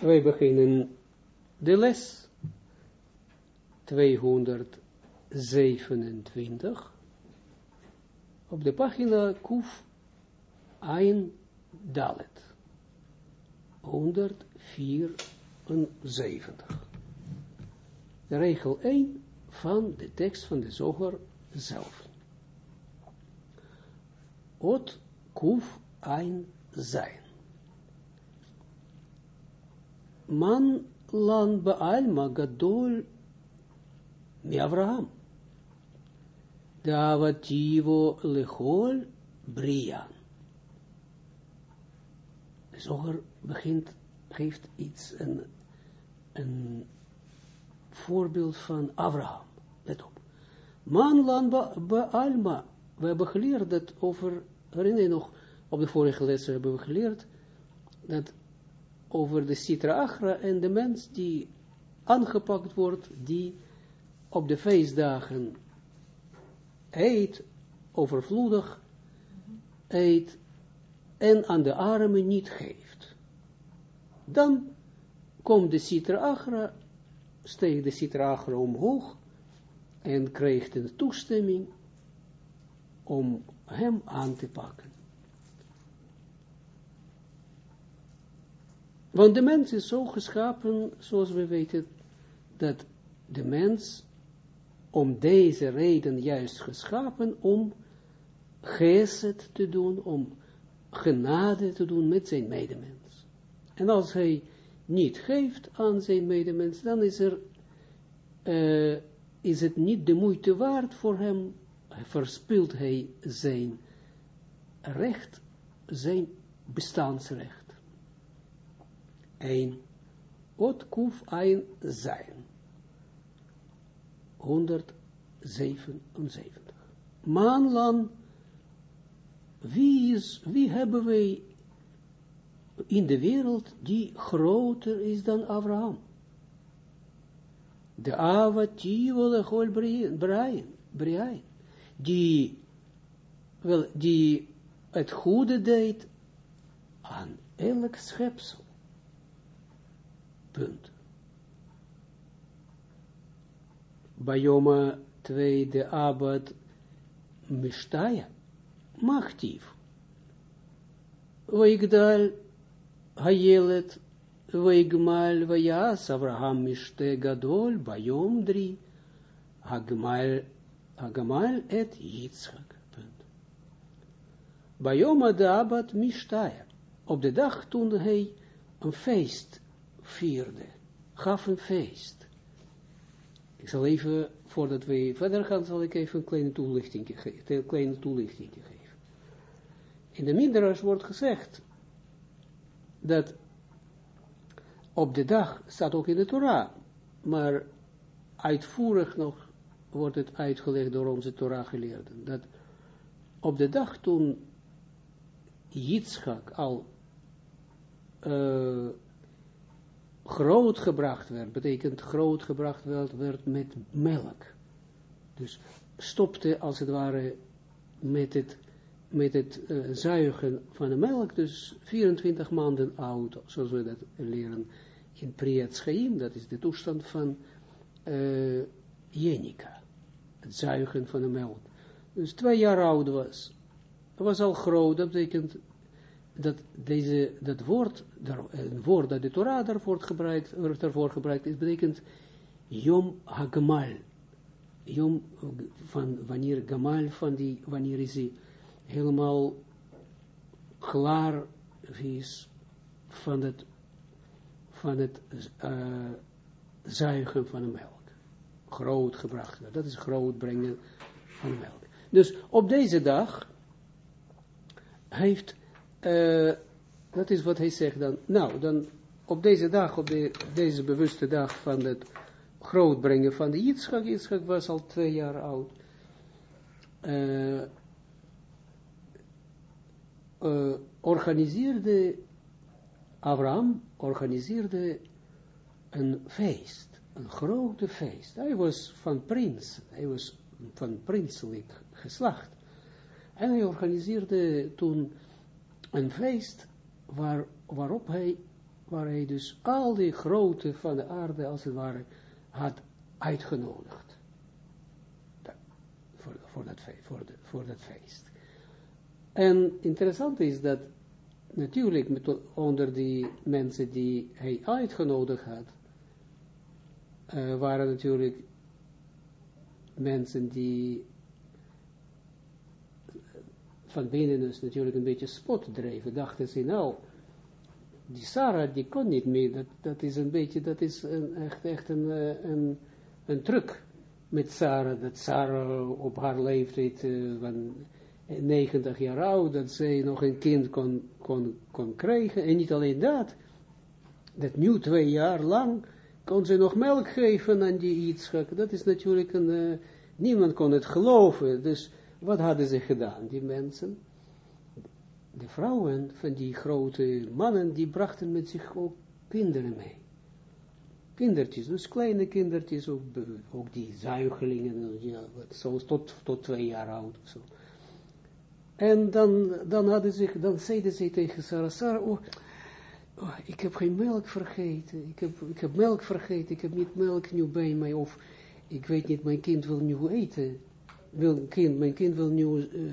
wij beginnen de les 227 op de pagina Kuf Ein Dalet 174. De regel 1 van de tekst van de zoger zelf. Ot Kuf Ein zijn. Man lan baalma gadol mi Avraham. Davativo lechol bria. De zoger begint, geeft iets, een, een voorbeeld van Abraham. Let op. Man lan baalma. We hebben geleerd dat over, herinner je nog, op de vorige les hebben we geleerd, dat over de Sitra Achra en de mens die aangepakt wordt, die op de feestdagen eet, overvloedig eet, en aan de armen niet geeft. Dan komt de Sitra Achra, steekt de Sitra Achra omhoog, en krijgt een toestemming om hem aan te pakken. Want de mens is zo geschapen, zoals we weten, dat de mens om deze reden juist geschapen om geset te doen, om genade te doen met zijn medemens. En als hij niet geeft aan zijn medemens, dan is, er, uh, is het niet de moeite waard voor hem, verspilt hij zijn recht, zijn bestaansrecht. 1. Ot kuf zijn. 177. Maanlan, wie, is, wie hebben wij in de wereld die groter is dan Abraham? De avativole hol Brian, Brian, die, wel, die het goede deed aan elk schepsel. Punt. Bayoma 2 de abad mishtaya machtief. Weigdal hayelet weigmal vayas Avraham mishte gadol bayom dri hagmal hagmal et Yitzchak. Punt. Bayoma de abad mishtaya. Op de dag toen hij een feest vierde, gaf een feest. Ik zal even, voordat we verder gaan, zal ik even een kleine toelichting, een kleine geven. In de Midrash wordt gezegd, dat op de dag, staat ook in de Torah, maar uitvoerig nog wordt het uitgelegd door onze Torah-geleerden, dat op de dag toen Yitzchak al uh, groot gebracht werd, betekent groot gebracht werd, werd met melk. Dus stopte als het ware met het, met het uh, zuigen van de melk, dus 24 maanden oud, zoals we dat leren in Priyat Schaim, dat is de toestand van uh, Jenica, het zuigen van de melk. Dus twee jaar oud was, was al groot, dat betekent dat deze, dat woord, een woord dat de Torah daarvoor gebruikt, daarvoor gebruikt is, betekent Yom HaGamal. Yom van wanneer Gamal, van die, wanneer is hij helemaal klaar is van het, van het uh, zuigen van de melk. Groot gebracht Dat is groot brengen van de melk. Dus op deze dag heeft uh, dat is wat hij zegt dan. Nou, dan op deze dag, op de, deze bewuste dag van het grootbrengen van de Yitzchak, Yitzchak was al twee jaar oud, uh, uh, organiseerde Abraham, organiseerde een feest, een grote feest. Hij was van prins, hij was van prinselijk geslacht. En hij organiseerde toen een feest waar, waarop hij waar hij dus al die grote van de aarde, als het ware, had uitgenodigd. voor, voor, dat, voor, de, voor dat feest. En interessant is dat natuurlijk met, onder die mensen die hij uitgenodigd had, uh, waren natuurlijk mensen die van binnen dus natuurlijk een beetje spot dreven. Dachten ze, nou, die Sarah, die kon niet meer. Dat, dat is een beetje, dat is een, echt, echt een, eh, een, een truc met Sarah. Dat Sarah op haar leeftijd uh, van 90 jaar oud, dat zij nog een kind kon, kon, kon krijgen. En niet alleen dat, dat nu twee jaar lang kon ze nog melk geven aan die Yitzchak. Dat is natuurlijk een, uh, niemand kon het geloven. Dus wat hadden ze gedaan, die mensen? De vrouwen van die grote mannen, die brachten met zich ook kinderen mee. Kindertjes, dus kleine kindertjes, ook, ook die zuigelingen, zoals tot, tot twee jaar oud of zo. En dan, dan hadden ze, dan zeiden ze tegen Sarah, Sarah, oh, oh, ik heb geen melk vergeten, ik heb, ik heb melk vergeten, ik heb niet melk nu bij mij, of ik weet niet, mijn kind wil nu eten, wil kind, mijn kind wil nu uh,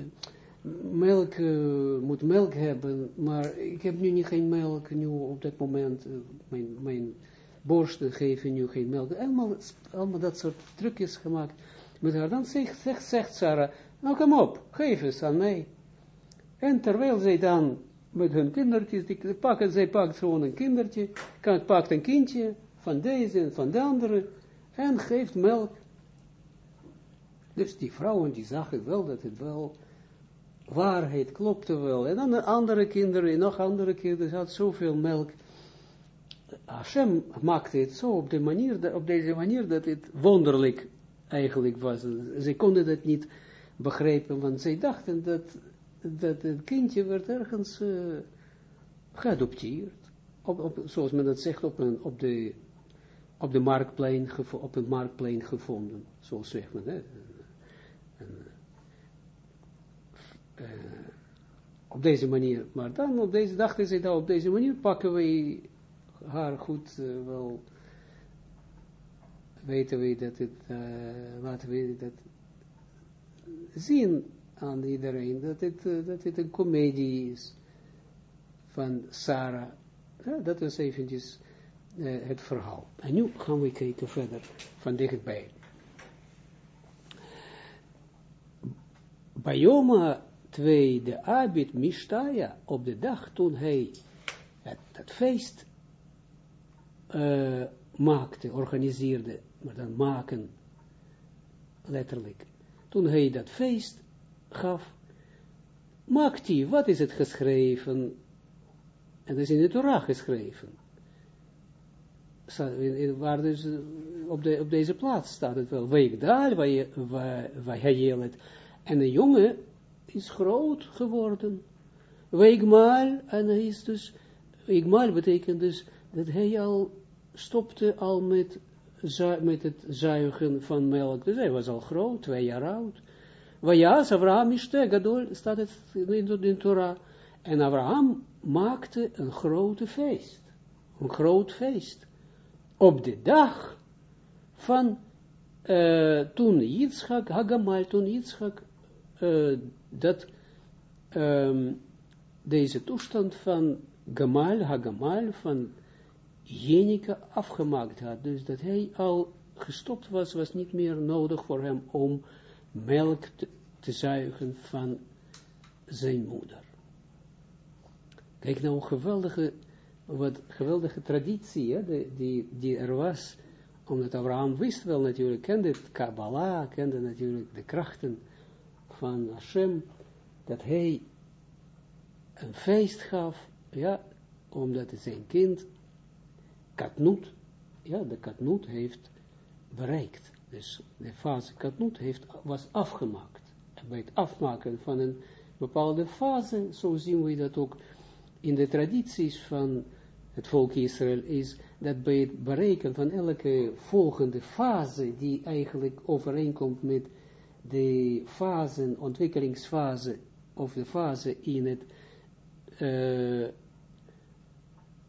melk, uh, moet melk hebben, maar ik heb nu niet geen melk, nu op dat moment, uh, mijn, mijn borsten geven nu geen melk, allemaal, allemaal dat soort trucjes gemaakt met dan zegt, zegt, zegt Sarah, nou kom op, geef eens aan mij, en terwijl zij dan met hun kindertjes, die pakken, zij pakt gewoon een kindertje, pakt een kindje van deze en van de andere, en geeft melk. Dus die vrouwen, die zagen wel dat het wel waarheid klopte wel. En dan andere kinderen, nog andere kinderen, had zoveel melk. Hashem maakte het zo op, de manier, op deze manier dat het wonderlijk eigenlijk was. Ze konden het niet begrijpen, want zij dachten dat dat het kindje werd ergens uh, geadopteerd. Op, zoals men dat zegt, op, een, op, de, op, de marktplein, op een marktplein gevonden. Zoals zegt men. Hè. En, uh, op deze manier. Maar dan op deze dachten ze dat op deze manier pakken we haar goed uh, wel. Weten we dat het, laten we dat zien aan iedereen dat het, dat het een komedie is van Sarah. Ja, dat is eventjes het verhaal. En nu gaan we kijken verder van dichtbij. Bayoma 2, de Abid Mishtaya, op de dag toen hij het, feest uh, maakte, organiseerde, maar dan maken, letterlijk. Toen hij dat feest gaf, maakt hij, wat is het geschreven? En dat is in de Torah geschreven. Waar dus op, de, op deze plaats staat het wel. Week daar, waar, je, waar, hij het. En de jongen is groot geworden. Weegmaal, en hij is dus, weegmaal betekent dus dat hij al stopte al met, met het zuigen van melk. Dus hij was al groot, twee jaar oud. Wajas, Abraham ishte gadol, staat het in de Torah. En Abraham maakte een grote feest. Een groot feest. Op de dag van uh, toen Yitzchak, Hagamal, toen Yitzchak, uh, dat um, deze toestand van Gamal, Hagamal, van Jenica afgemaakt had. Dus dat hij al gestopt was, was niet meer nodig voor hem om melk te, zuigen van zijn moeder. Kijk nou, geweldige, wat geweldige traditie, hè, die, die, die er was, omdat Abraham wist wel natuurlijk, kende het Kabbalah, kende natuurlijk de krachten van Hashem, dat hij een feest gaf, ja, omdat zijn kind Katnoet, ja, de Katnoet heeft bereikt. Dus de fase katnoet heeft, was afgemaakt. En bij het afmaken van een bepaalde fase, zo zien we dat ook in de tradities van het volk Israël, is dat bij het bereiken van elke volgende fase, die eigenlijk overeenkomt met de fase, ontwikkelingsfase, of de fase in het, uh,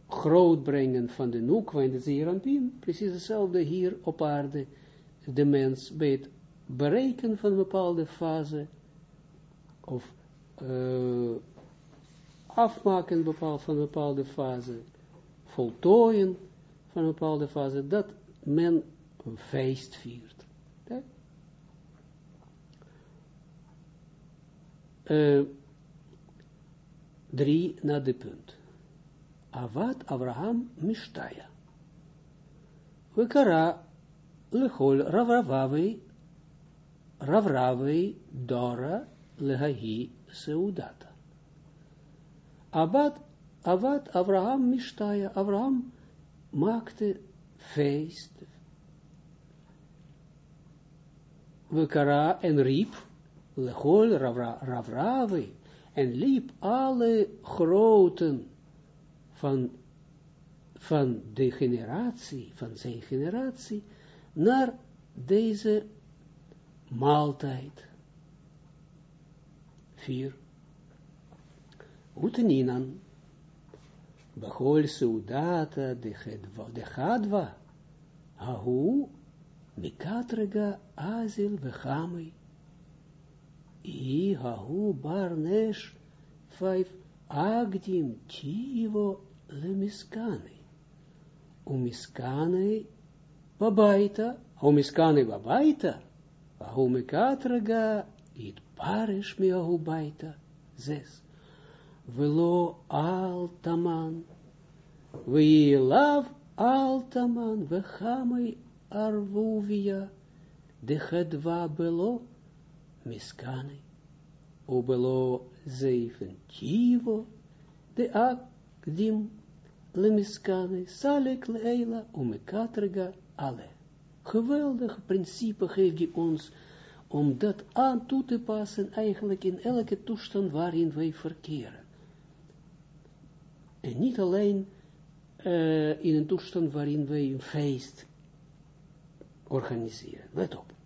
groot brengen van de Nukwa en de Zeeranpien, precies hetzelfde hier op aarde, de mens bij het bereiken van een bepaalde fase, of uh, afmaken van een bepaalde fase, voltooien van een bepaalde fase, dat men feest viert. Uh, drie de punt. Avat Abraham Mishtaya. Vekara lechol Ravravavei Ravravei Dora lehahi seudata. Abat, Avat Abraham Mishtaya. Abraham maakte feest. Vekara en riep lechol Ravravei en liep alle groten van, van de generatie, van zijn generatie, naar deze maaltijd. Vier. Uteninan, Bechol Seudata de Chadva, Ahu, Mikatrega Azil Vechamei, I Ahu Barnesh, vijf, Agdim Tivo lemiskane. Umiskane babaita, umiskane babaita, ahumekatraga it parish mi ahubaita. Zes. Velo altaman, we chamai arvuvia, de gedwa belo, miskane, ubelo zeven tivo, de akdim lemiskane, salek leila, umekatrega ale. Geweldig principe geeft hij ons om dat aan toe te passen eigenlijk in elke toestand waarin wij verkeren. En niet alleen uh, in een toestand waarin wij een feest organiseren. Let op.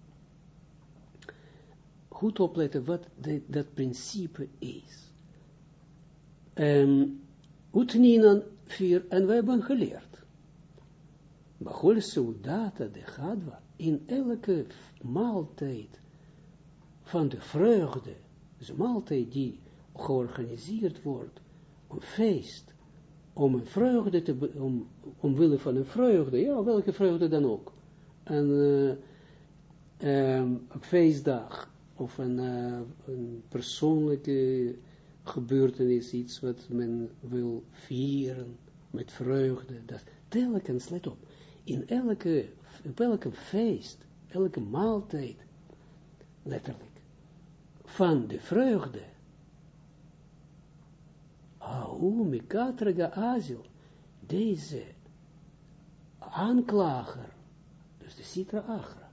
Goed opletten wat dat principe is. Um, Utninan 4, en we hebben geleerd. Bachol soldata de Gadwa, in elke maaltijd van de vreugde, dus een maaltijd die georganiseerd wordt, een feest, om een vreugde te, om, omwille van een vreugde, ja, welke vreugde dan ook, uh, um, een feestdag, of een, uh, een persoonlijke gebeurtenis, iets wat men wil vieren, met vreugde, dat telkens, let op, in elke, op elke feest, elke maaltijd, letterlijk, van de vreugde, Ahu mikatrega azil, deze aanklager, dus de Sitra Agra,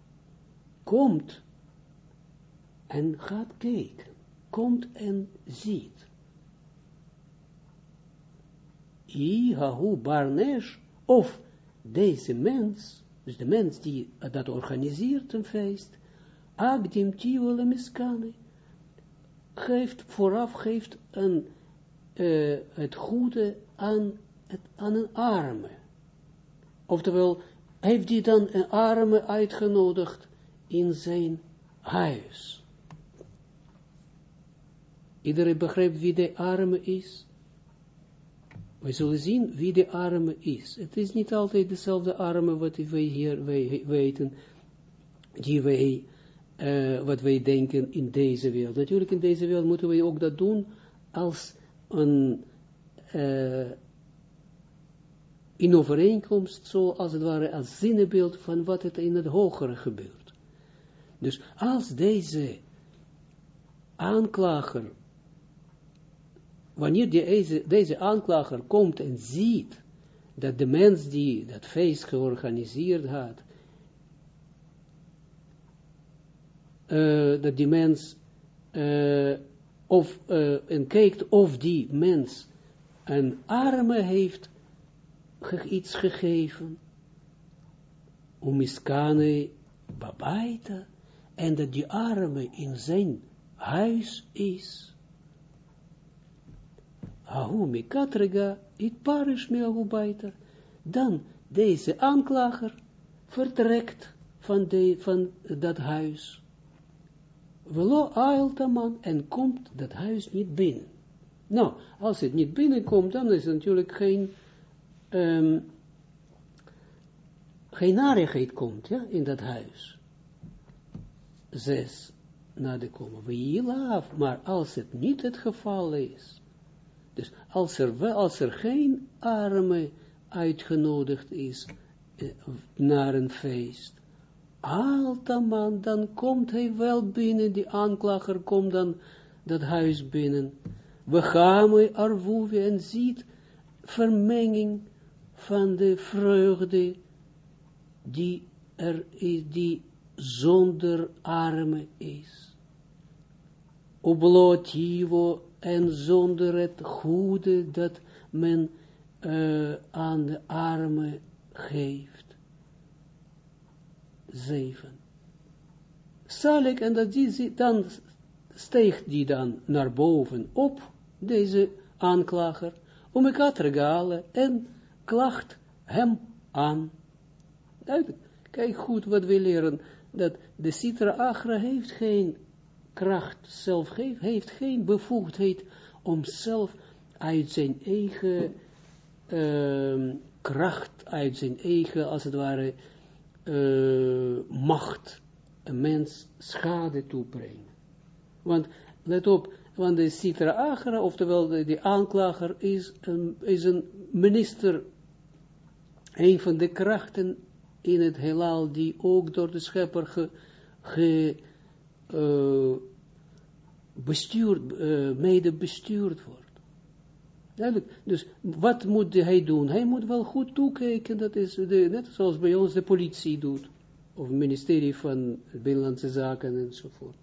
komt en gaat kijken, komt en ziet, Ihahu Barnesh, of deze mens, dus de mens die dat organiseert een feest, Agdim Tivole Miskane, geeft vooraf, geeft een, uh, het goede aan, het, aan een arme. Oftewel, heeft hij dan een arme uitgenodigd in zijn huis. Iedereen begrijpt wie de arme is? We zullen zien wie de arme is. Het is niet altijd dezelfde arme wat wij hier wij weten, die wij, uh, wat wij denken in deze wereld. Natuurlijk in deze wereld moeten wij ook dat doen als een, uh, in overeenkomst, zo als het ware, als zinnebeeld van wat het in het hogere gebeurt. Dus als deze aanklager wanneer deze, aanklager komt en ziet dat de mens die dat feest georganiseerd had, uh, dat die mens, uh, of, uh, en kijkt of die mens een arme heeft ge iets gegeven, om iskane babaita, en dat die arme in zijn huis is, Ahu mikatrega, it parish me baita. Dan deze aanklager vertrekt van, de, van dat huis. Velo man en komt dat huis niet binnen. Nou, als het niet binnenkomt, dan is natuurlijk geen, um, geen narigheid komt, ja, in dat huis. Zes, na de komen. We maar als het niet het geval is, dus als er, als er geen arme uitgenodigd is eh, naar een feest, man, dan komt hij wel binnen, die aanklager komt dan dat huis binnen. We gaan we arvoeven en ziet vermenging van de vreugde die er is, die zonder arme is. Oblotivo en zonder het goede dat men uh, aan de armen geeft. Zeven. Salik, en dat die, dan steegt die dan naar boven op, deze aanklager, om ik regalen en klacht hem aan. Kijk goed wat we leren, dat de Sitra Agra heeft geen kracht, zelf heeft, heeft geen bevoegdheid om zelf uit zijn eigen uh, kracht, uit zijn eigen, als het ware, uh, macht, een mens schade toebrengen. Want, let op, want de Sitra Agra, oftewel de, de aanklager, is een, is een minister, een van de krachten in het heelal, die ook door de schepper ge uh, bestuurd, uh, mede bestuurd wordt. Duidelijk. Dus wat moet hij doen? Hij moet wel goed toekijken, dat is net zoals bij ons de politie doet, of het ministerie van Binnenlandse Zaken enzovoort.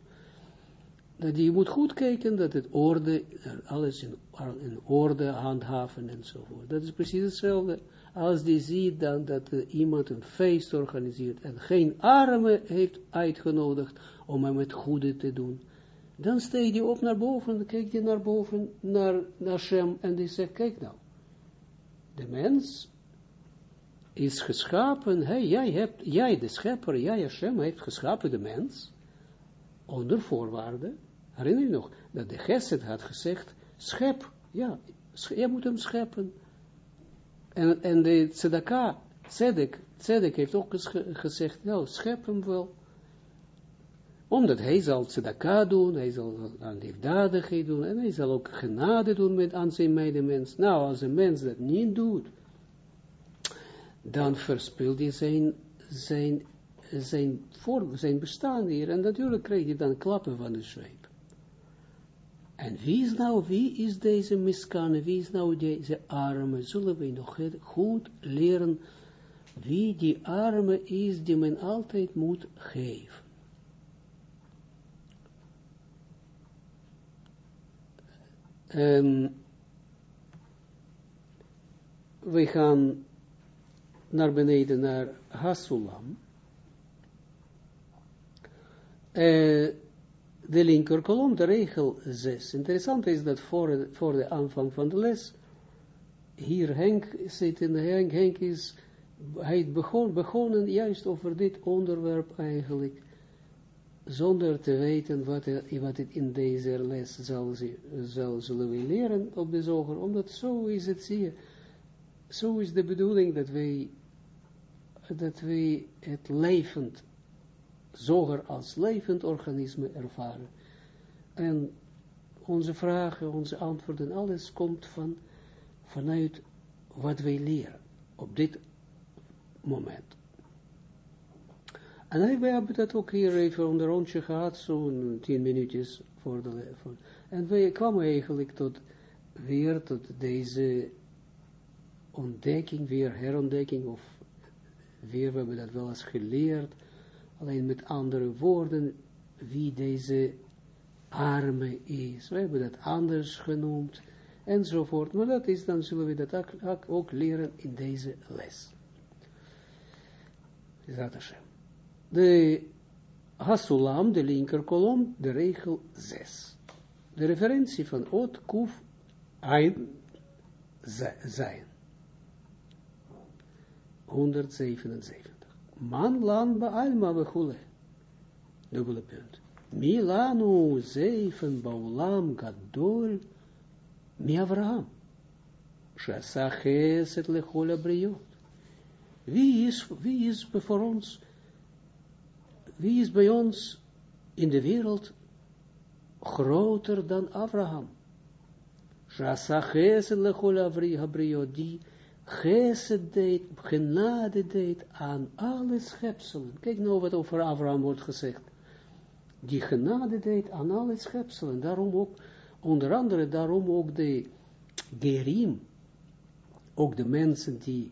Dat je moet goed kijken dat het orde, alles in, in orde handhaven enzovoort. Dat is precies hetzelfde als die ziet dan dat iemand een feest organiseert en geen armen heeft uitgenodigd om hem het goede te doen dan steeg je op naar boven, dan kijk je naar boven, naar, naar Shem, en die zegt, kijk nou, de mens is geschapen, hey, jij, hebt, jij de schepper, jij Hashem, heeft geschapen de mens, onder voorwaarden, herinner je nog, dat de Geset had gezegd, schep, ja, jij moet hem scheppen, en, en de tzedaka, tzedek, tzedek heeft ook gezegd, nou, schep hem wel, omdat hij zal tzedaka doen, hij zal aan liefdadigheid doen, en hij zal ook genade doen met aan zijn medemens. Nou, als een mens dat niet doet, dan verspilt hij zijn, zijn, zijn, zijn bestaan hier, en natuurlijk krijg je dan klappen van de zweep. En wie is nou, wie is deze miskane, wie is nou deze arme, zullen we nog goed leren, wie die arme is, die men altijd moet geven. Um, we gaan naar beneden naar Hasulam. Uh, de linker kolom, de regel 6. Interessant is dat voor, voor de aanvang van de les, hier Henk zit in de Henk, Henk is, hij begon, begonnen juist over dit onderwerp eigenlijk zonder te weten wat, er, wat het in deze les zal, zullen leren op de zoger, omdat zo is het, zie je, zo is de bedoeling dat wij, dat wij het levend, zoger als levend organisme ervaren. En onze vragen, onze antwoorden, alles komt van, vanuit wat wij leren op dit moment. En we hebben dat ook hier even onder rondje gehad, zo'n tien minuutjes voor de En we kwamen eigenlijk tot, weer tot deze ontdekking, weer herontdekking, of weer, we hebben dat wel eens geleerd, alleen met andere woorden, wie deze arme is. We hebben dat anders genoemd, enzovoort. Maar dat is, dan zullen we dat ook, leren in deze les. De Hasulam, de linker kolom, de regel 6. De referentie van Ot Kuf Ein zijn. 177. Man lan ba alma we Dubbele punt. Milanu zeven baulam gadol mi Avraham. Shasa geset lechol abriot. Wie is, wie is voor ons, wie is bij ons in de wereld groter dan Abraham? Shasa geset lechol abriot, die gesed deed, genade deed aan alle schepselen. Kijk nou wat over Abraham wordt gezegd die genade deed aan alle schepselen. Daarom ook, onder andere daarom ook de gerim, ook de mensen die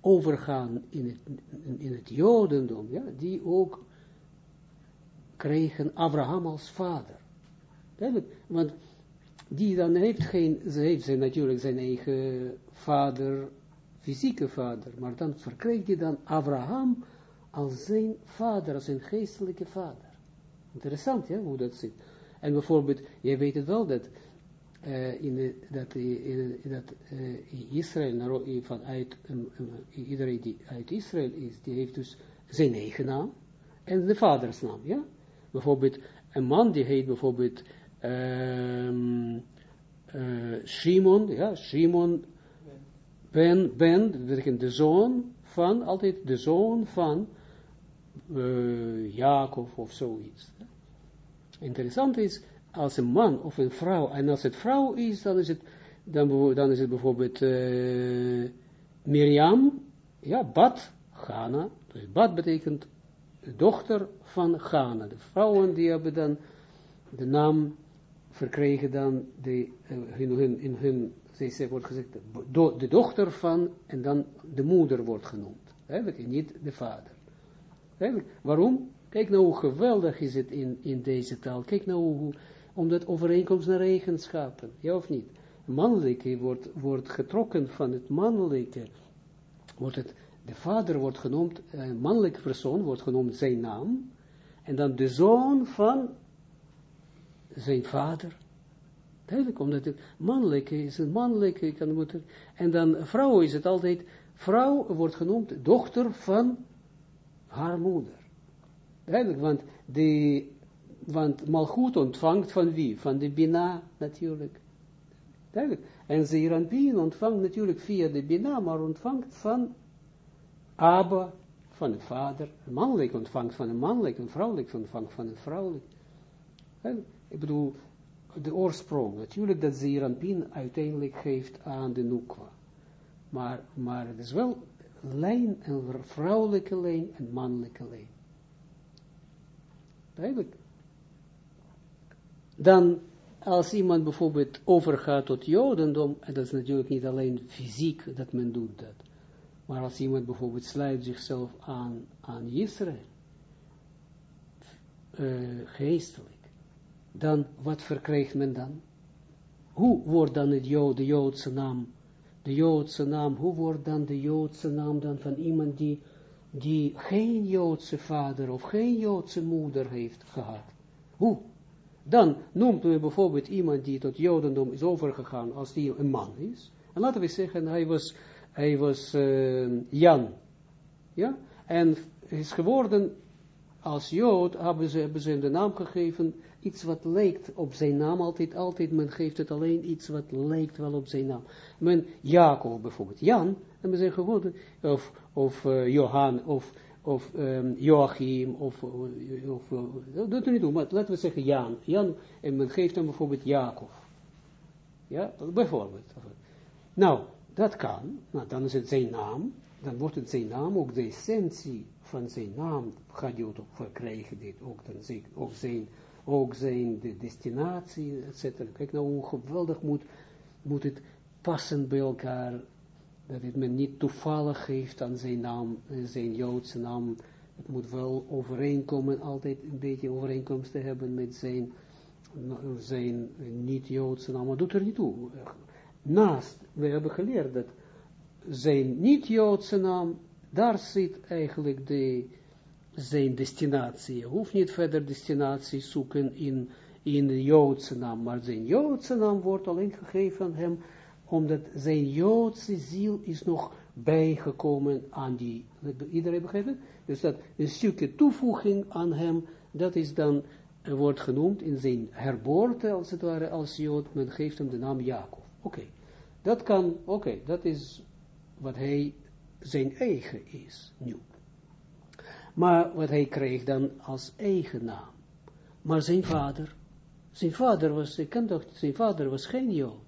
overgaan in het, in het jodendom, ja, die ook kregen Abraham als vader. Want die dan heeft geen, ze heeft zijn natuurlijk zijn eigen vader, fysieke vader, maar dan verkreeg hij dan Abraham als zijn vader, als zijn geestelijke vader. Interessant, ja, hoe dat zit. En bijvoorbeeld, jij weet het wel, dat, uh, in, dat, in, dat Israël, um, um, iedereen die uit Israël is, die heeft dus zijn eigen naam en de vadersnaam, ja. Bijvoorbeeld, een man die heet bijvoorbeeld um, uh, Shimon, ja, Shimon ben, ben, betekent de zoon van, altijd de zoon van uh, Jacob of zoiets. Interessant is, als een man of een vrouw, en als het vrouw is, dan is het, dan, is het bijvoorbeeld uh, Miriam, ja, Bad, Ghana, dus Bad betekent dochter van Ghana. De vrouwen die hebben dan de naam verkregen dan de, uh, in hun, in hun ze wordt gezegd, de dochter van, en dan de moeder wordt genoemd. Hè, niet de vader. Waarom? Kijk nou hoe geweldig is het in, in deze taal. Kijk nou hoe, omdat overeenkomst naar eigenschappen, ja of niet? Mannelijke wordt, wordt getrokken van het mannelijke, wordt het, de vader wordt genoemd, een mannelijke persoon wordt genoemd zijn naam, en dan de zoon van zijn vader. Duidelijk, omdat het mannelijke is een mannelijke, kan moeten, en dan vrouw is het altijd, vrouw wordt genoemd dochter van haar moeder. Duidelijk, want, de, want Malchut ontvangt van wie? Van de Bina natuurlijk. Duidelijk. En Zeranpien ontvangt natuurlijk via de Bina, maar ontvangt van Abba, van de vader. Een mannelijk ontvangt van een mannelijk, een vrouwelijk ontvangt van een vrouwelijk. Ik bedoel, de oorsprong, natuurlijk dat Zeranpien uiteindelijk geeft aan de Nukwa. Maar, maar het is wel lijn, een vrouwelijke lijn en mannelijke lijn. Duidelijk. Dan, als iemand bijvoorbeeld overgaat tot Jodendom, en dat is natuurlijk niet alleen fysiek dat men doet dat, maar als iemand bijvoorbeeld sluit zichzelf aan, aan Israël, uh, geestelijk, dan, wat verkrijgt men dan? Hoe wordt dan het Jood, de Joodse naam de Joodse naam, hoe wordt dan de Joodse naam dan van iemand die, die geen Joodse vader of geen Joodse moeder heeft gehad? Hoe? Dan noemt men bijvoorbeeld iemand die tot Jodendom is overgegaan als die een man is. En laten we zeggen, hij was, hij was uh, Jan. Ja? En is geworden als Jood, hebben ze, hebben ze hem de naam gegeven iets wat lijkt op zijn naam, altijd, altijd, men geeft het alleen iets wat lijkt wel op zijn naam. Men, Jacob bijvoorbeeld, Jan, en we zeggen gewoon, of, of uh, Johan, of, of um, Joachim, of, of uh, dat doet er niet toe, maar laten we zeggen Jan, Jan, en men geeft hem bijvoorbeeld Jacob. Ja, bijvoorbeeld. Nou, dat kan, nou, dan is het zijn naam, dan wordt het zijn naam, ook de essentie van zijn naam gaat je ook verkrijgen, dit, ook, dan, ook zijn ook zijn de destinatie, etc. Kijk nou hoe geweldig moet, moet het passen bij elkaar, dat het men niet toevallig geeft aan zijn naam, zijn Joodse naam, het moet wel overeenkomen, altijd een beetje overeenkomst te hebben met zijn, zijn niet-Joodse naam, maar doet er niet toe. Naast, we hebben geleerd dat zijn niet-Joodse naam, daar zit eigenlijk de zijn destinatie. Hoeft niet verder destinatie zoeken in, in de Joodse naam, maar zijn Joodse naam wordt alleen gegeven aan hem, omdat zijn Joodse ziel is nog bijgekomen aan die, iedereen begrepen? Dus dat een stukje toevoeging aan hem, dat is dan, wordt genoemd in zijn herboorte, als het ware, als Jood, men geeft hem de naam Jacob. Oké, dat kan, oké, dat is wat hij zijn eigen is, nu. Maar wat hij kreeg dan als eigen naam. Maar zijn vader, zijn vader was, ik kan toch, zijn vader was geen Jood.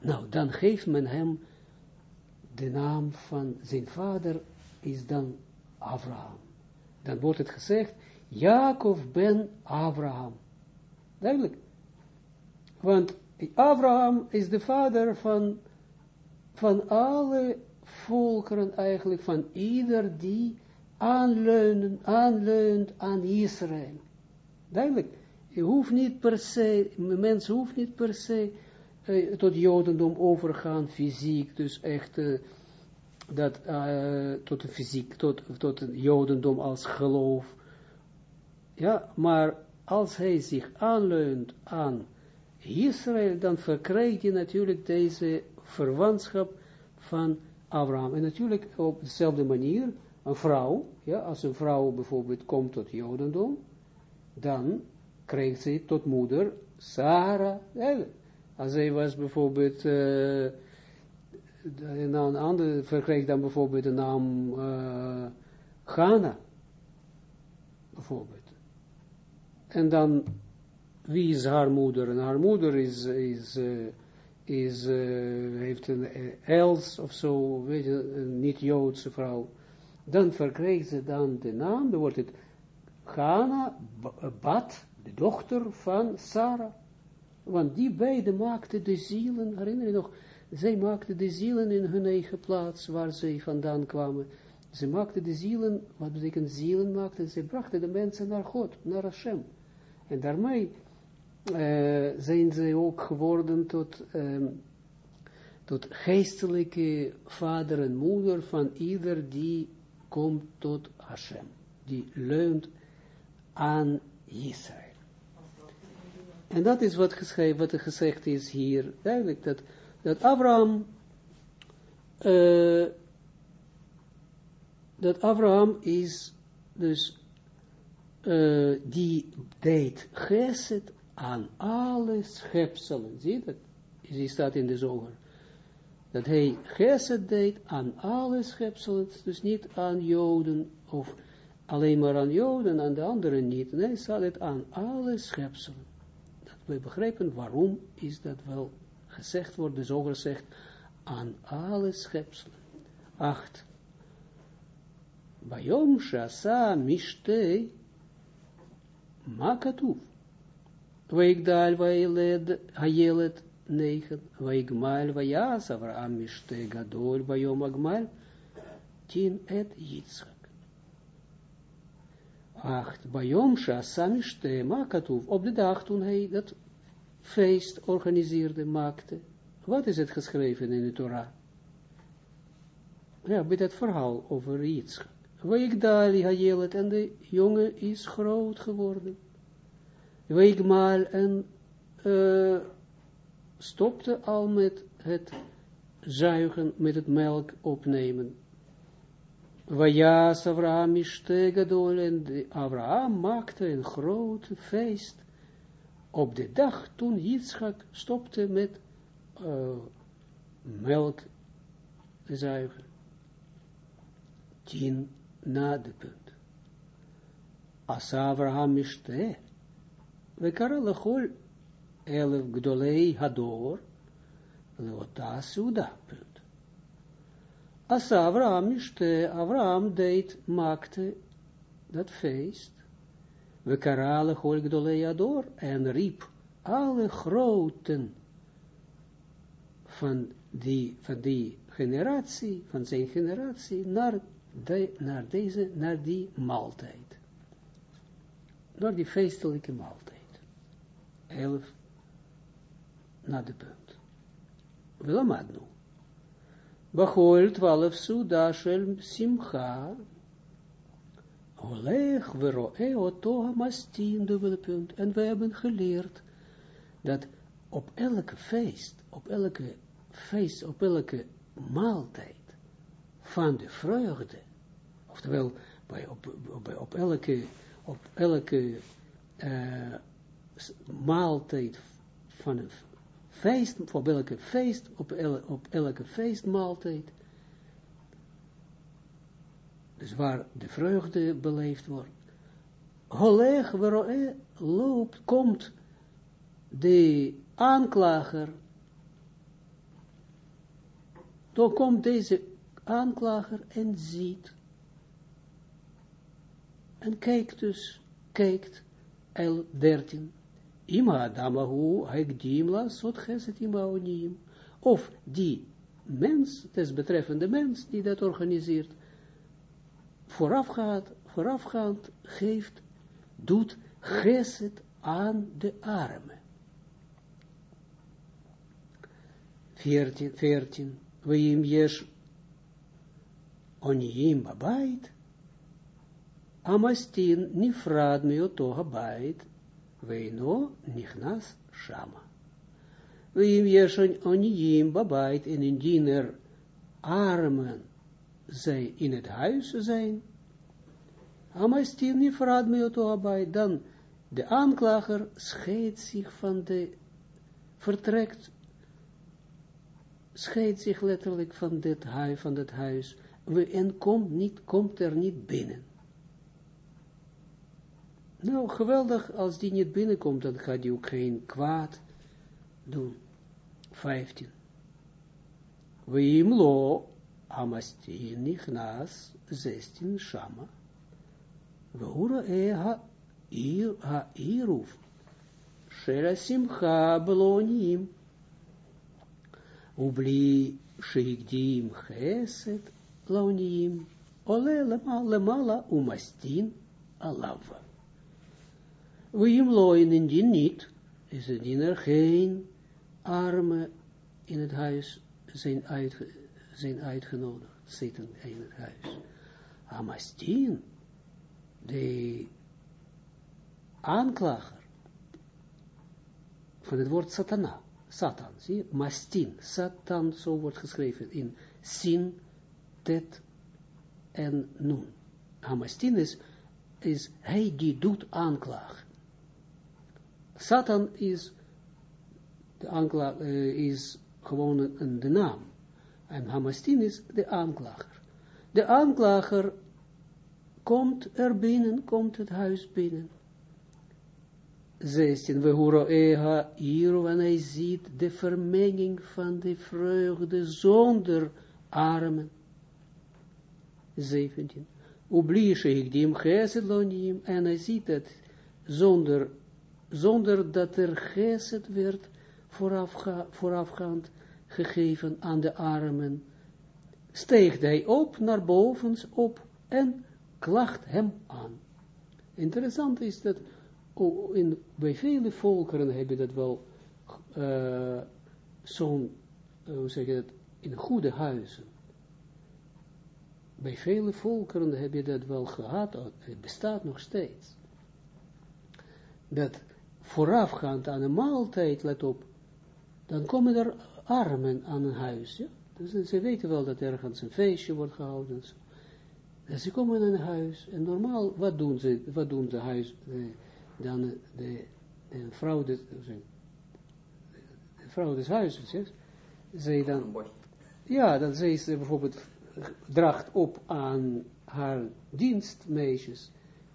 Nou, dan geeft men hem de naam van zijn vader is dan Abraham. Dan wordt het gezegd, Jacob ben Abraham. Duidelijk. Want Abraham is de vader van, van alle volkeren eigenlijk, van ieder die aanleunen, aanleunt aan Israël. Duidelijk. Je hoeft niet per se, mensen hoeft niet per se uh, tot Jodendom overgaan, fysiek, dus echt uh, dat, uh, tot de fysiek, tot, tot het Jodendom als geloof. Ja, maar als hij zich aanleunt aan Israël, dan verkrijgt hij natuurlijk deze verwantschap van Abraham. En natuurlijk op dezelfde manier, een vrouw, ja, als een vrouw bijvoorbeeld komt tot Jodendom, dan krijgt ze tot moeder Sarah. Als zij was bijvoorbeeld, uh, een ander verkrijgt dan bijvoorbeeld de naam uh, bijvoorbeeld. En dan, wie is haar moeder? En haar moeder is, is, uh, is heeft een Els of zo, weet je, een niet-Joodse vrouw. Dan verkrijgt ze dan de naam, dan wordt het Ghana, Bat, de dochter van Sarah. Want die beiden maakten de zielen, herinner je nog, zij maakten de zielen in hun eigen plaats, waar zij vandaan kwamen. Ze maakten de zielen, wat betekent zielen maakten, ze brachten de mensen naar God, naar Hashem. En daarmee uh, zijn ze ook geworden tot, um, tot geestelijke vader en moeder van ieder die komt tot Hashem. Die leunt aan Israël. En dat is wat, geschreven, wat er gezegd is hier, duidelijk, dat, dat Abraham, uh, dat Abraham is dus, uh, die deed geset aan alle schepselen, zie je dat? Die staat in de zoger. Dat hij geset deed aan alle schepselen, dus niet aan Joden, of alleen maar aan Joden, aan de anderen niet. Nee, staat het aan alle schepselen we begrijpen waarom is dat wel gezegd wordt, de zoger zegt, aan alle schepselen. Acht. Bayom shasa mishte makatuf. Weigdal vailed hayelet negen. Weigmal vayas Avraham mishte gadol bayom agmal. Tin et Yitzchak. Acht, Bayom Shasam Ishtema Katuv, op de dag toen hij dat feest organiseerde, maakte. Wat is het geschreven in de Torah? Ja, bij dat verhaal over Yitzchak. Weikdali Hayelet, en de jongen is groot geworden. Weikmal, en uh, stopte al met het zuigen, met het melk opnemen. Vajas Avraham gadol en Abraham maakte een groot feest op de dag toen Yitzchak stopte met uh, melk zuigen. Tien na de punt. As Avraham ishte, we kara hol elef gdolei hador, leota suda punt. Als Abraham ishte, Abraham deed, maakte dat feest. We karale golgdolea door en riep alle groten van die, van die generatie, van zijn generatie, naar, de, naar deze, naar die maaltijd. Naar die feestelijke maaltijd. Elf, naar de punt. Wilamadnu. Bachol 12 Suda Shel Simcha. Oleg veroe oto mastin, dubbele punt. En we hebben geleerd dat op elke feest, op elke feest, op elke maaltijd van de vreugde, oftewel bij, op, op, op elke, op elke uh, maaltijd van een feest, op elke feest, op, op elke feestmaaltijd, dus waar de vreugde beleefd wordt, Holeg, waar loopt, komt de aanklager, dan komt deze aanklager en ziet, en kijkt dus, kijkt, el 13, ima damahu haikdim la sot geset ima onim, of die mens, desbetreffende mens, die dat organiseert, voorafgaand, voorafgaand geeft, doet geset aan de armen. 14, 14. Weim yesh oniyim babait, amastin nifrad meoto habait, weino nichnas shama. Weim yesh oniyim babait, en indien er armen zij in het huis zijn, amastin nifrad meoto habait, dan de aanklager scheidt zich van de, vertrekt scheidt zich letterlijk van dit huis, van dit huis, en komt, niet, komt er niet binnen. Nou, geweldig, als die niet binnenkomt, dan gaat hij ook geen kwaad doen. 15. Weimlo amastin nichnas 16 shama. Weura e ha ir ha iruf. Shera simcha. Ubli sheikdim chesed launim, ole lemala umastin alav. Wim loin indien niet, is geen armen in het huis zijn, uitge, zijn uitgenodigd, zitten in het huis. Amastin, de aanklager van het woord satana, Satan, zie je? Mastin, Satan, zo wordt geschreven in Sin, Tet en Nun. Hamastin is, is hij die doet aanklaag. Satan is, de aanklaag, uh, is gewoon een, de naam. En Hamastin is de aanklager. De aanklager komt er binnen, komt het huis binnen. 16, we horen Eha hier, en hij ziet de vermenging van de vreugde zonder armen. 17, Ublische ik die hem en hij ziet het zonder, zonder dat er geset werd voorafga, voorafgaand gegeven aan de armen, steeg hij op naar boven op en klacht hem aan. Interessant is dat in, bij vele volkeren heb je dat wel uh, zo'n, uh, hoe zeg je dat, in goede huizen. Bij vele volkeren heb je dat wel gehad, het bestaat nog steeds. Dat voorafgaand aan een maaltijd, let op, dan komen er armen aan een huis, ja? Dus ze weten wel dat ergens een feestje wordt gehouden. Dus ze komen in een huis, en normaal, wat doen ze, wat doen de huis, dan de, de vrouw, de, de vrouw des huizes, yes? zij dan, ja, dan ze bijvoorbeeld draagt op aan haar dienstmeisjes,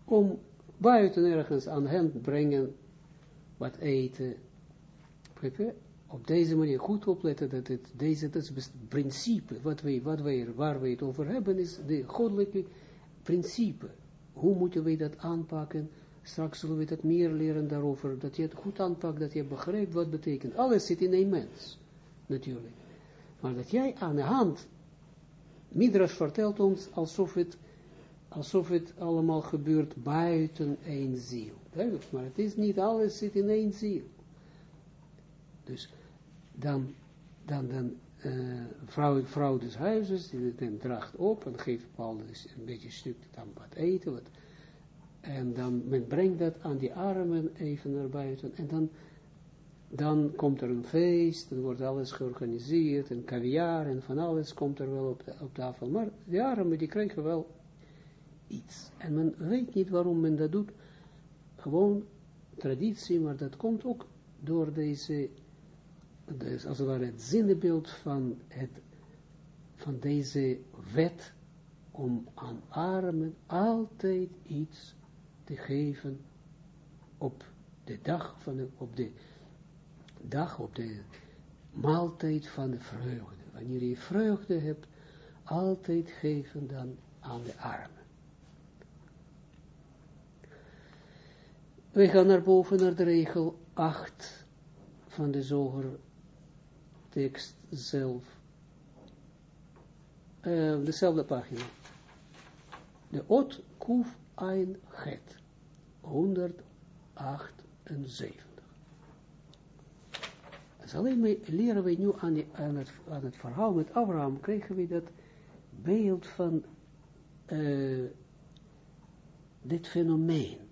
om buiten ergens aan hen te brengen wat eten, op deze manier goed opletten dat het, deze, dat principe, wat wij, wat wij, waar wij het over hebben, is de goddelijke principe. Hoe moeten wij dat aanpakken? Straks zullen we dat meer leren daarover, dat je het goed aanpakt, dat je begrijpt wat betekent. Alles zit in een mens, natuurlijk. Maar dat jij aan de hand, Midrash vertelt ons alsof het, alsof het allemaal gebeurt buiten één ziel. Maar het is niet, alles zit in één ziel. Dus dan, dan, dan uh, vrouw, vrouw des huizes, die dan draagt op en geeft bepaalde, een beetje stuk dan wat eten, wat En dan, men brengt dat aan die armen even naar buiten. En dan, dan komt er een feest, dan wordt alles georganiseerd, en caviar en van alles komt er wel op, op tafel. Maar die armen, die krijgen wel iets. En men weet niet waarom men dat doet. Gewoon traditie, maar dat komt ook door deze, als het ware het zinnebeeld van, het, van deze wet om aan armen altijd iets te geven op de dag van de, op de dag, op de maaltijd van de vreugde. Wanneer je vreugde hebt, altijd geven dan aan de armen. We gaan naar boven naar de regel 8 van de zoger tekst zelf. Uh, dezelfde pagina. De ot kuf ein het. 178. Dus alleen leren we nu aan, het, aan het verhaal met Abraham, krijgen we dat beeld van uh, dit fenomeen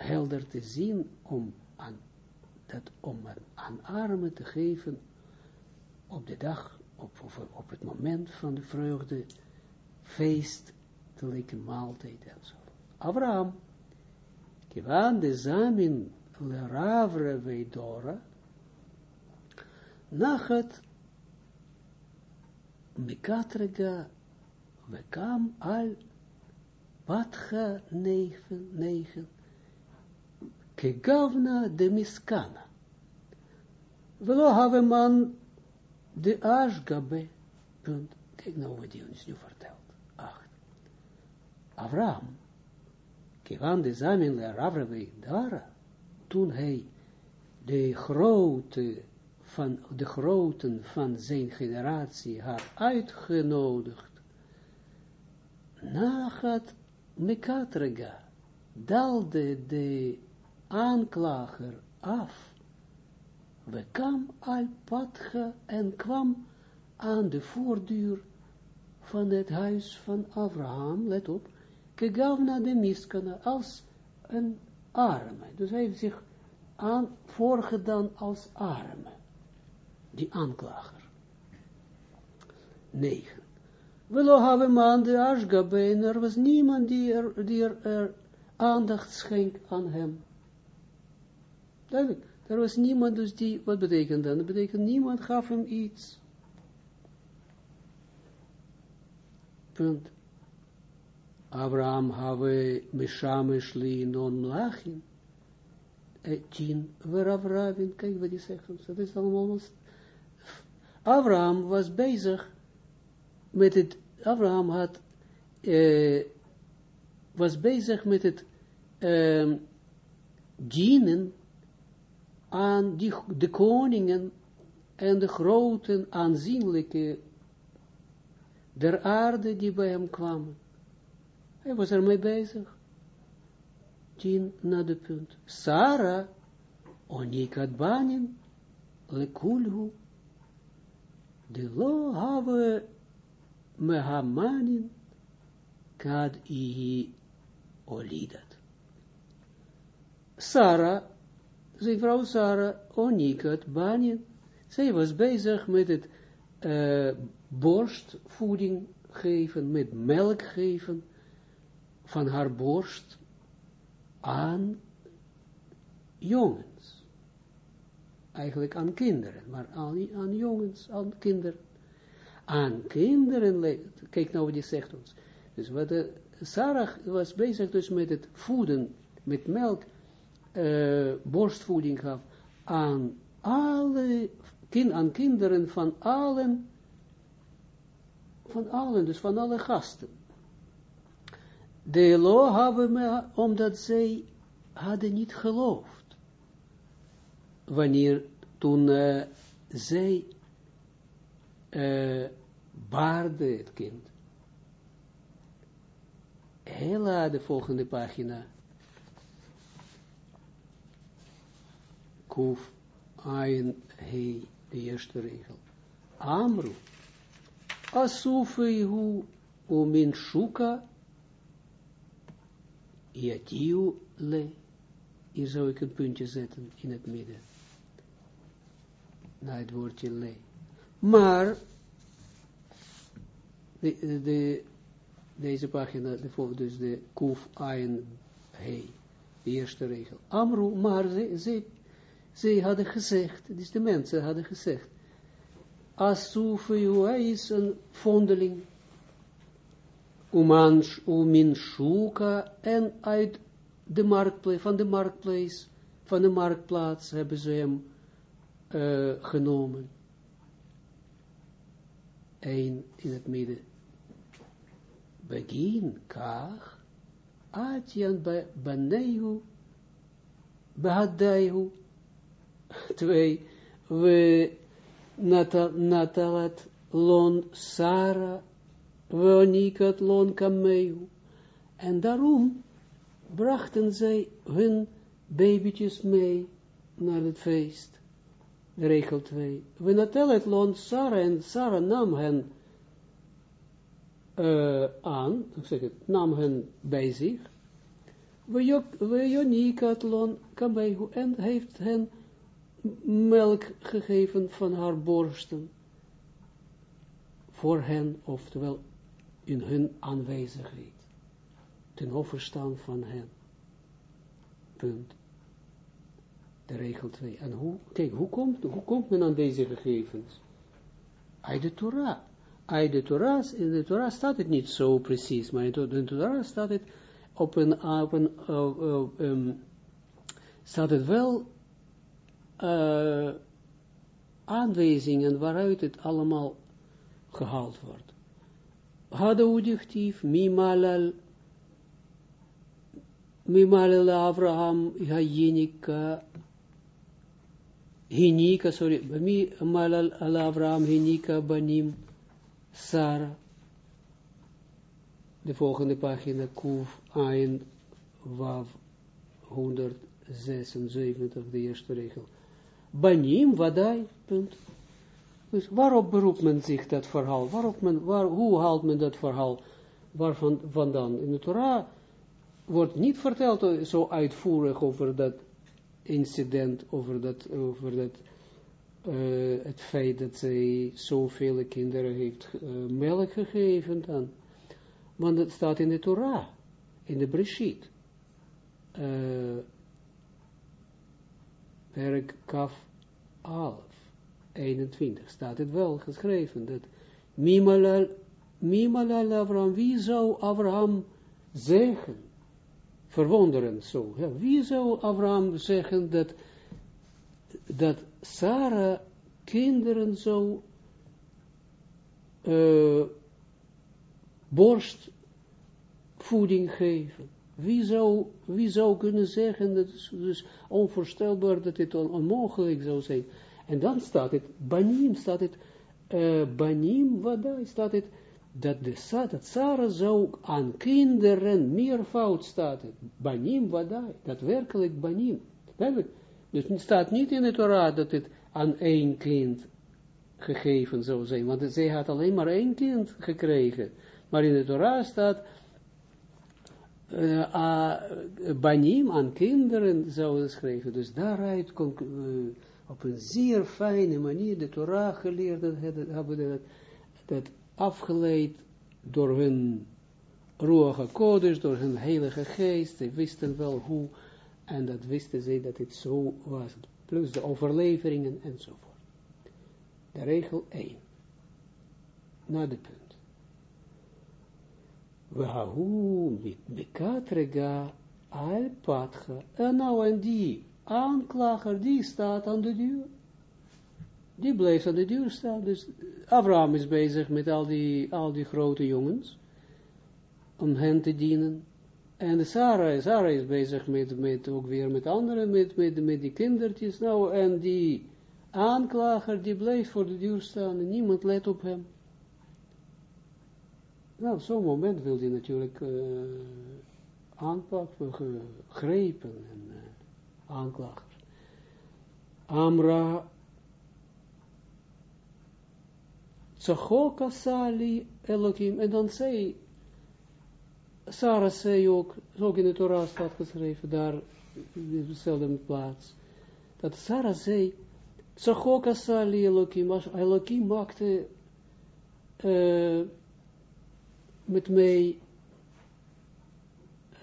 helder te zien om aan, dat, om aan armen te geven op de dag, op, op, op het moment van de vreugde, feest, te maaltijd en zo. Abraham, kiwan de zamin le ravre veidora, nachat mikatrega vekam al patcha negen, negen, kegavna de miskana. Velo have man de ashgabe. Punt. Kijk nou wat hij ons nu vertelt. Acht. Abraham. Kivan de zamin le dara. Toen hij de grote van de groten van zijn generatie had uitgenodigd. Nagat mekatrega dalde de aanklager af. We kwam al patge en kwam aan de voordeur van het huis van Abraham, let op, naar de miskana, als een arme. Dus hij heeft zich aan, voorgedaan als arme, die aanklager. 9. Willen hebben man de Ashgabe, er was niemand die er, die er, er aandacht schenkt aan hem. Duidelijk. Er was niemand dus die, wat betekent dat? Dat betekent niemand gaf hem iets. Punt. Abraham have mishamesh li non lachin. Tien, Avravin, kijk wat hij zegt. Dat is allemaal Abraham was bezig met het, Abraham had, uh, was bezig met het uh, dienen aan die, de koningen en de grote aanzienlijke der aarde die bij hem kwamen. Hij was ermee bezig. Tien na de punt. Sarah, onikat banin, lekulhu, de lo have mehamanin, kad i olidat. Sarah zijn vrouw Sarah Onikat Banin, zij was bezig met het uh, borstvoeding geven, met melk geven van haar borst aan jongens. Eigenlijk aan kinderen, maar aan, aan jongens, aan kinderen. Aan kinderen, kijk nou wat die zegt ons. Dus wat de, Sarah was bezig dus met het voeden, met melk, uh, borstvoeding gaf aan alle, kind, aan kinderen van allen, van allen, dus van alle gasten. De lo hebben me, omdat zij hadden niet geloofd. Wanneer, toen uh, zij uh, baarde het kind. Hela, de volgende pagina. Kuf, Ayin, Hei, de eerste regel. Amru, Asufeihu, Umin Shuka, yatiu le. Hier zou ik een puntje zetten in het midden. Na het woordje le. Maar, de, de, deze pagina, de, dus de kuf ein he, de eerste regel. Amru, maar ze, ze, ze hadden gezegd, dus de mensen hadden gezegd, Asufu, hij is een vondeling, shuka, en uit de marktplaats, van de marktplaats, van de marktplaats hebben ze hem uh, genomen. Eén in het midden. Begin, kach, atjan banehu, bahadaihu. Twee, we natalat lon Sara, we lon kameu. En daarom brachten zij hun babytjes mee naar het feest. Regel 2. We het lon Sarah en Sarah nam hen uh, aan, zeg het, nam hen bij zich. We Jonika lon Kamehu en heeft hen melk gegeven van haar borsten. Voor hen, oftewel in hun aanwezigheid ten overstaan van hen. Punt. De regel 2. En hoe, kijk, hoe komt, hoe komt men aan deze gegevens? Uit de Torah. Uit de Torah, in de Torah staat het niet zo precies, maar in de Torah staat het op een, op een um, staat het wel uh, aanwijzingen waaruit het allemaal gehaald wordt. We mimalal Mimalel Abraham Hayinika Hinika, sorry, Mimalel Abraham Hinika Banim Sara. De volgende pagina, Kuf Ein Wav 176, de eerste regel. Banim, wadai, punt. Dus waarop beroept men zich dat verhaal? Waarop men, waar, hoe haalt men dat verhaal waarvan vandaan? In de Torah wordt niet verteld zo uitvoerig over dat incident, over dat, over dat uh, het feit dat zij zoveel kinderen heeft uh, melk gegeven dan. Want dat staat in de Torah, in de Breshit. Uh, werk Kaf Alf, 21, staat het wel geschreven, dat Mimalal, Mimalal Abraham, wie zou Abraham zeggen, verwonderend zo. Wie zou Abraham zeggen dat, dat Sarah kinderen zou uh, borstvoeding geven? Wie zou, wie zou kunnen zeggen, dat is dus onvoorstelbaar dat dit onmogelijk zou zijn. En dan staat het, banim, staat het, uh, banim, wat daar staat het, dat de dat Sarah zou aan kinderen meervoud staat het. Banim wadai, daadwerkelijk banim. Dus het staat niet in het Torah dat het aan één kind gegeven zou zijn, want zij had alleen maar één kind gekregen. Maar in de Torah staat uh, banim aan kinderen zou geschreven. Dus daaruit kon uh, op een zeer fijne manier de Torah geleerd hebben dat, dat afgeleid door hun roege codes, door hun heilige geest, ze wisten wel hoe, en dat wisten ze dat het zo was, plus de overleveringen enzovoort. De regel 1. Na de punt. Wahu bekatrega al patcha. En nou en die aanklager, die staat aan de deur die bleef aan de deur staan. Dus Abraham is bezig met al die, al die grote jongens, om hen te dienen. En Sarah, Sarah is bezig met, met, ook weer met anderen, met, met, met die kindertjes. Nou, en die aanklager, die bleef voor de deur staan en niemand let op hem. Nou, op zo'n moment wil hij natuurlijk uh, aanpakken, gegrepen en uh, aanklager. Amra Tzachoka Sali en dan zei Sarah zei ook, ook in de Torah staat geschreven, daar, in dezelfde plaats, dat Sarah zei, Tzachok asali Elohim, Elohim maakte uh, met mij,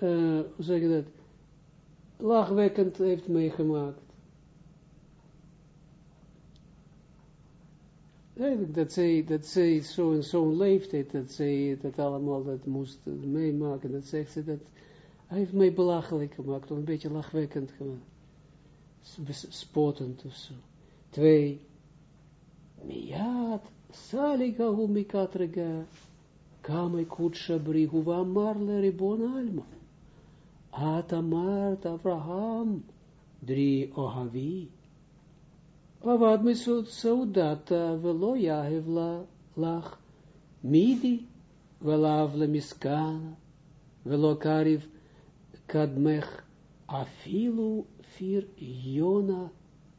uh, hoe zeg je dat, lachwekkend heeft meegemaakt. dat zij, dat zij zo in zo'n leeftijd, dat zij dat allemaal dat moest meemaken, dat zegt ze, dat hij heeft mij belachelijk gemaakt, een beetje lachwekkend gemaakt, spotend of zo. Twee, miyad, saliga kame kutsha brihu va marle ribon alma. Atamart Abraham, drie ohavi, Wavad misut saudata velo yahevla lach midi velavle miskana velo kariv kadmech afilu fir jona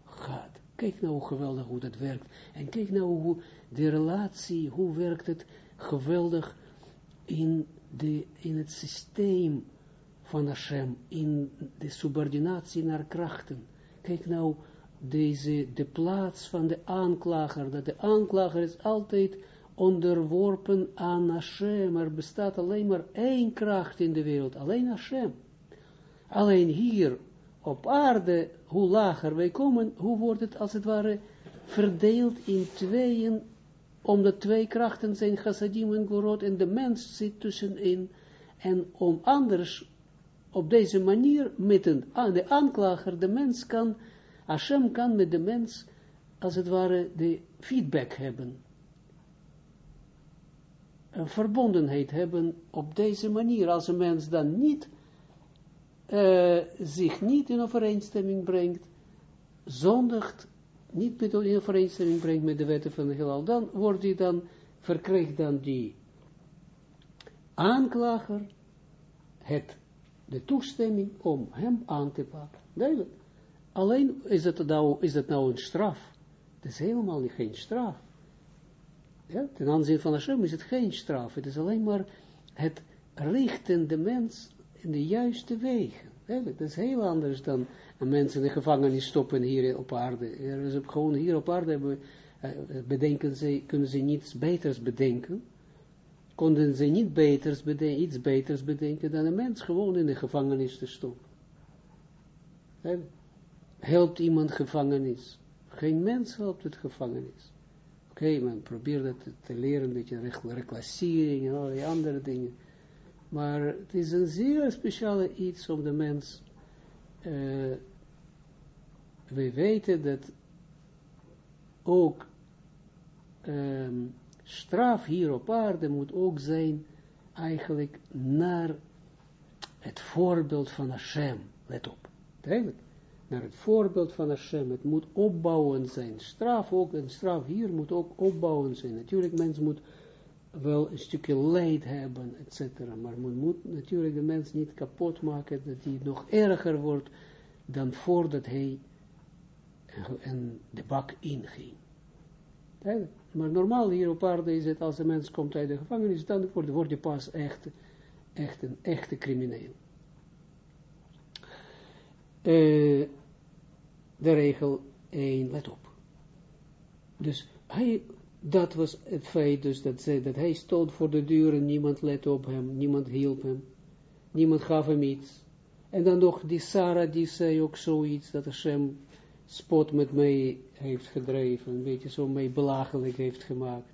gaat. Kijk nou hoe geweldig hoe dat werkt. En kijk nou hoe de relatie, hoe werkt het geweldig in, de, in het systeem van Hashem, in de subordinatie naar krachten. Kijk nou deze, de plaats van de aanklager, dat de aanklager is altijd onderworpen aan Hashem, er bestaat alleen maar één kracht in de wereld, alleen Hashem. Alleen hier op aarde, hoe lager wij komen, hoe wordt het als het ware verdeeld in tweeën, omdat twee krachten zijn chassadim en gorot en de mens zit tussenin, en om anders op deze manier met een, de aanklager, de mens kan Hashem kan met de mens, als het ware, de feedback hebben. Een verbondenheid hebben op deze manier. Als een mens dan niet, uh, zich niet in overeenstemming brengt, zondigt, niet met in overeenstemming brengt met de wetten van de heelal, dan wordt hij dan, verkrijgt dan die aanklager het, de toestemming om hem aan te pakken. Duidelijk. Alleen is het nou, is het nou een straf. Het is helemaal niet geen straf. Ja, ten aanzien van Hashem is het geen straf. Het is alleen maar het richten de mens in de juiste wegen. Dat is heel anders dan een mens in de gevangenis stoppen hier op aarde. Er is gewoon hier op aarde eh, bedenken ze, kunnen ze niets beters bedenken. Konden ze niet beters bedenken, iets beters bedenken dan een mens gewoon in de gevangenis te stoppen helpt iemand gevangenis. Geen mens helpt het gevangenis. Oké, men probeert dat te leren, een beetje reclassering en al die andere dingen. Maar het is een zeer speciale iets om de mens, uh, we weten dat ook um, straf hier op aarde moet ook zijn eigenlijk naar het voorbeeld van Hashem. Let op, duidelijk naar het voorbeeld van Hashem. Het moet opbouwen zijn. Straf ook, een straf hier moet ook opbouwen zijn. Natuurlijk, mens moet wel een stukje leid hebben, etc. Maar men moet natuurlijk de mens niet kapot maken, dat hij nog erger wordt dan voordat hij en de bak inging. Maar normaal hier op aarde is het, als een mens komt uit de gevangenis, dan wordt hij pas echt, echt een echte crimineel. Uh, de regel 1, let op. Dus hij, dat was het feit dus dat, ze, dat hij stond voor de deur en niemand let op hem, niemand hielp hem, niemand gaf hem iets. En dan nog die Sarah, die zei ook zoiets, dat Hashem spot met mij heeft gedreven, een beetje zo mij belachelijk heeft gemaakt.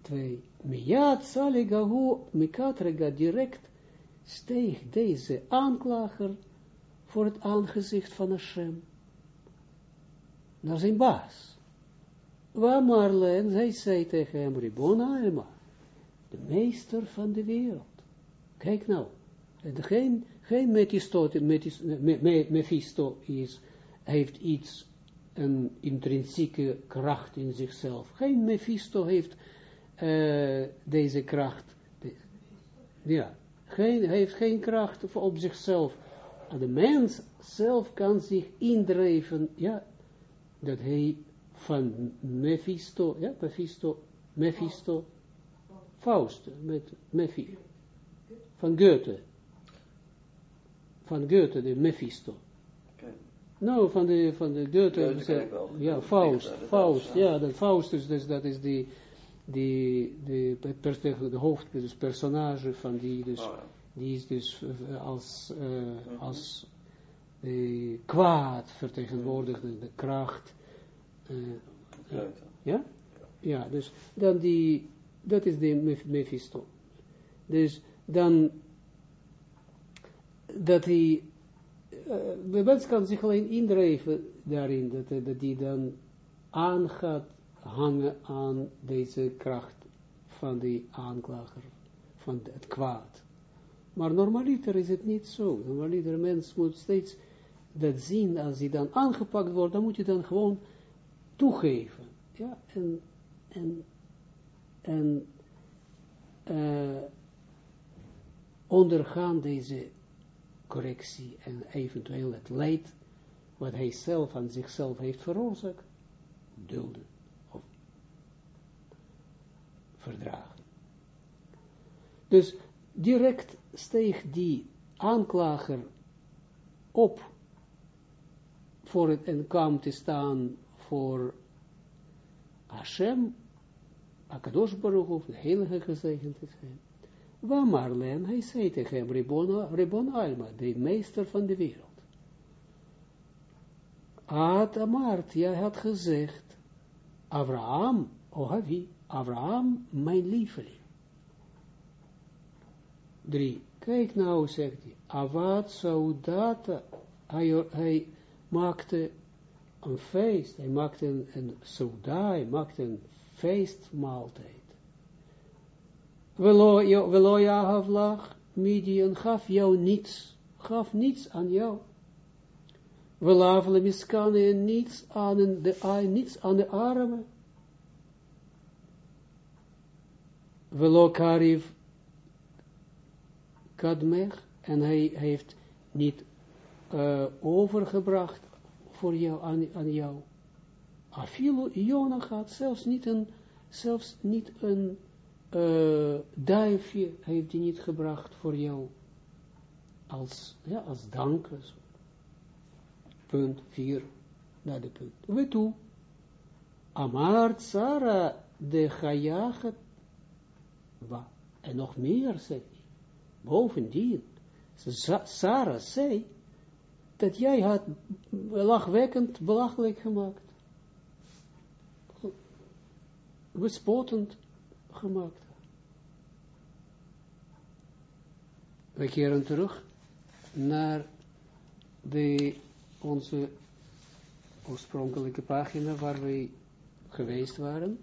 Twee. Miyat saligahu mikatrega direct steeg deze aanklager voor het aangezicht van Hashem. Naar zijn baas. Waar Marleen, zij zei tegen hem, Ribona de meester van de wereld. Kijk nou, geen, geen Mephisto, Mephisto is, heeft iets, een intrinsieke kracht in zichzelf. Geen Mephisto heeft uh, deze kracht. ja, geen, heeft geen kracht op zichzelf de mens zelf kan zich indrijven, ja, dat hij van Mephisto, ja, Mephisto, Mephisto, Faust, met Mephi, van Goethe. Van Goethe, de Mephisto. Nou, van de, van de Goethe. Ja, De Faust. de Faust, Faust, ja. dat Faustus, dus dat is die, die, die, pers- de hoofd, dus personage van die, dus, Oh, ja. die is dus eh, als, eh, als eh, kwaad vertegenwoordigd, de, de kracht. Eh, Goethe. ja? Ja, dus dan die, dat is de Meph- Mephisto. Dus dan, dat hij, eh, de mens kan zich alleen indrijven daarin, dat, dat die dan aan gaat hangen aan deze kracht van die aanklager, van het kwaad. Maar normaliter is het niet zo. Normaliter, mens moet steeds dat zien, als hij dan aangepakt wordt, dan moet je dan gewoon toegeven. Ja, en, en, en eh, ondergaan deze correctie en eventueel het leid wat hij zelf aan zichzelf heeft veroorzaakt, dulden of verdragen. Dus direct steeg die aanklager op voor het en kwam te staan voor Hashem, Akadosh Baruch Hu, de heilige gezegend is hij. Waar Marlen, hij zei tegen hem, Ribon, Alma, de meester van de wereld. Ad Amart, jij had gezegd, Abraham, Ohavi, Abraham, mijn lieveling. Drie, kijk nou, zegt hij, Avad Saudata, hij, hij maakte een feest, hij maakte een, een sauda, hij maakte een feestmaaltijd. Velo jo- velo Yahav lach, Midian gaf jou niets, gaf niets aan jou. Velavele miskane en niets aan de, niets aan de armen. Velo kariv kadmech, en hij heeft niet eh, overgebracht voor jou, aan, aan jou. Afilo Jona gaat zelfs niet een, zelfs niet een eh, duifje heeft hij niet gebracht voor jou als, ja, als dank. Punt 4, naar de punt. We toe. Amar Sarah de Chayachet. En nog meer zei hij. Bovendien, Sa- Sarah zei dat jij had lachwekkend belachelijk gemaakt. Bespottend gemaakt. We keren terug naar de, onze oorspronkelijke pagina waar we geweest waren.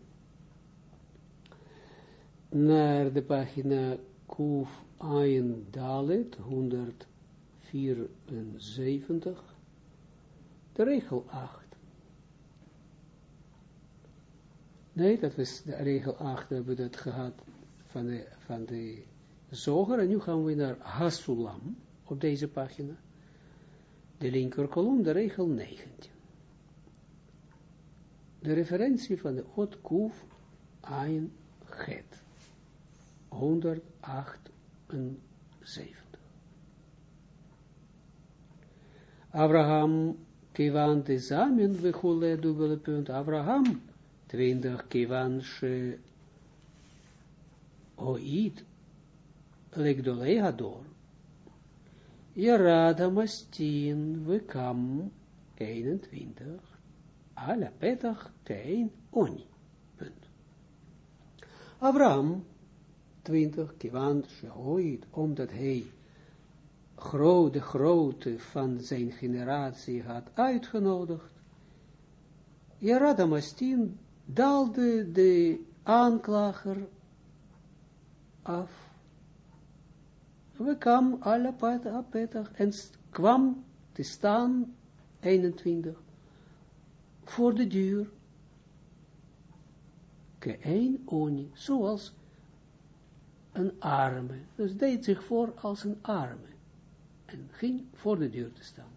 Naar de pagina Kuf Ayin Dalet 174, de regel 8. Nee, dat was de regel 8, hebben we dat gehad van de, van de zoger. En nu gaan we naar Hasulam, op deze pagina. De linker kolom, de regel 19. De referentie van de Ot Kuf Ayin Het. 178. Abraham, kivan de zamen, we hule dubbele punt. Abraham, 20, kivan she oid, legdolei hador. Yarad hamastin, we kam, 21, ala petach, tein, oni. Punt. Abraham, 20, kiwan shehoid, omdat hij groot, de grootte van zijn generatie had uitgenodigd. Jaradamastin daalde de aanklager af. We kwam alle petach en kwam te staan, 21, voor de deur. Ke een oni, zoals een arme. Dus deed zich voor als een arme. Ging voor de deur te staan.